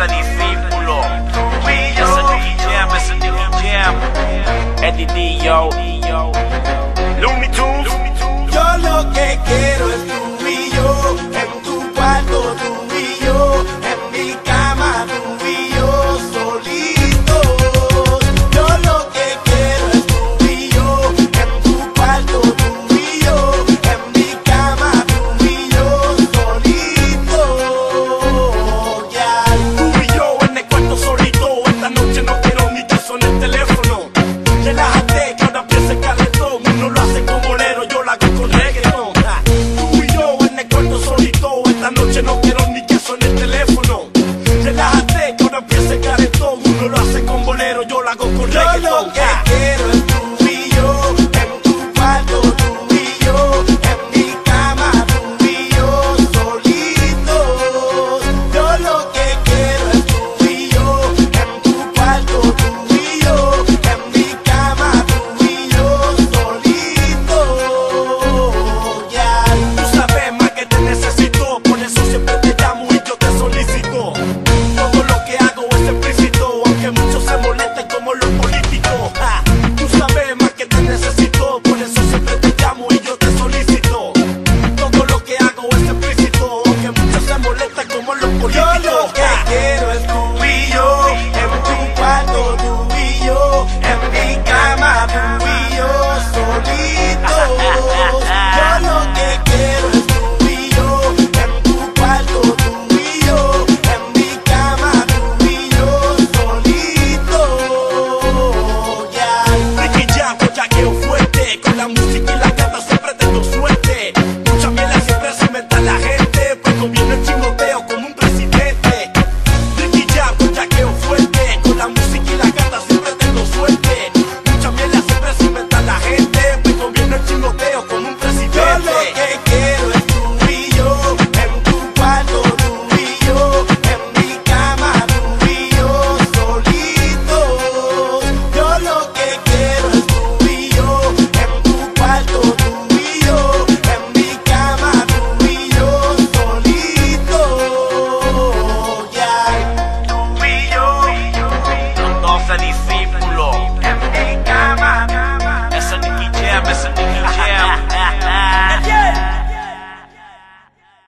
Yes, I need feet pull up. Yes, I need jam. Yes, I need jam. Eddie D, yo.